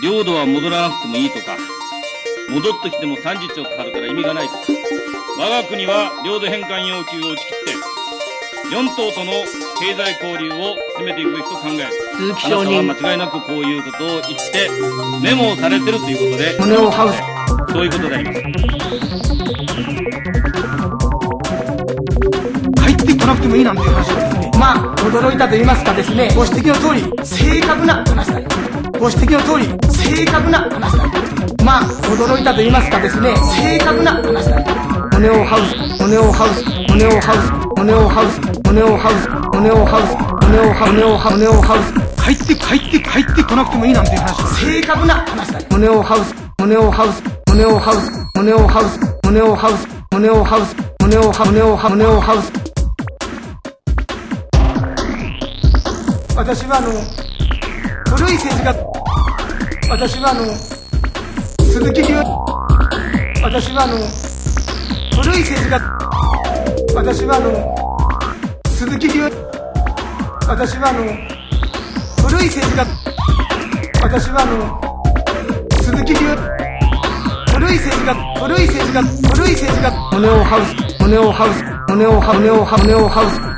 領土は戻らなくてもいいとか、戻ってきても30兆かかるから意味がないとか、我が国は領土返還要求を打ち切って、4党との経済交流を進めていくべきと考える。鈴木承認。あなたは間違いなくこういうことを言って、メモをされてるということで、胸をハウス。そういうことであります。入ってこなくてもいいなんていう話ですね。まあ、驚いたと言いますかですね、ご指摘の通り、正確な話だよ。ご指摘の通り、正確な話だ。まあ、驚いたと言いますかですね、正確な話だ。胸をハウス、胸をハウス、胸をハウス、胸をハウス、胸をハウス、胸をハウス、胸をハウス、胸をハウス、胸をハウス。入って入って入ってこなくてもいいなんていう話。正確な話だ。胸をハウス、胸をハウス、胸をハウス、胸をハウス、胸をハウス、胸をハウス、胸をハウス、胸をハウス、胸をハウス。私はあの、古い政治家。私はあの鈴木流私はあの古い政治家。私はあの鈴木流私はあの古い政治家。私はあの鈴木流古い政治家。古い政治家。古い政治家。胸をハウス。胸をハウス。胸をハウス。胸をハウス。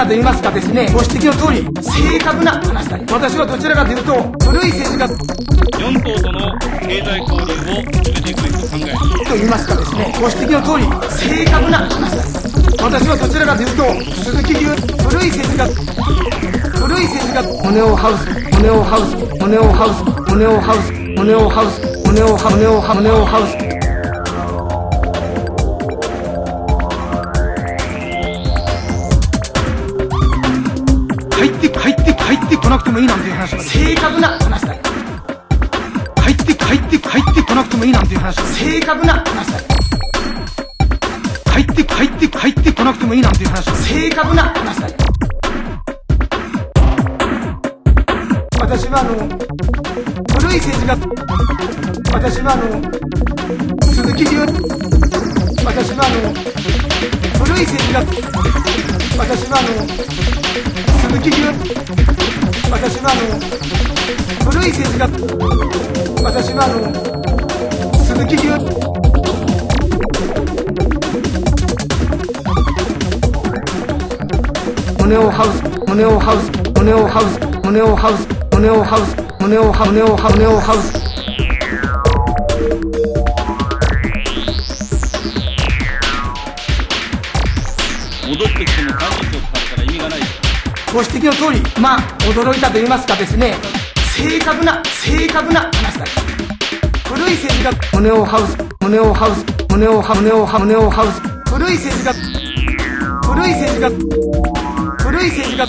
たと言いますかですね、ご指摘の通り、正確な話だ。私はどちらかというと、古い政治家。4党との経済交流を進めていくべきと考えると言いますかですね、ご指摘の通り、正確な話だ。私はどちらかというと、鈴木流、古い政治家。古い政治家、モネオハウス、モネオハウス、モネオハウス、モネオハウス、モネオハウス、モネオハウス、モネオハウス。なくてもいいなんていう話正確な話だ入って入って入ってこなくてもいいなんていう話正確な話だ入って入って入ってこなくてもいいなんていう話正確な話だ私はあの古い政治家私はあの鈴木流私はあの古い政治家私はあの鈴木流の古い政治家。私はあの鈴木流胸をハウス胸をハウス胸をハウス胸をハウス胸をハウス胸をハ胸をハ胸をハウス。戻ってきても管理庁使ったら意味がない。ご指摘の通り、まあ、驚いたと言いますかですね、正確な、正確な話だ。古い政治家、胸をハウス、胸をハウス、胸をハ、胸をハ、胸をハウス、古い政治家、古い政治家、古い政治家、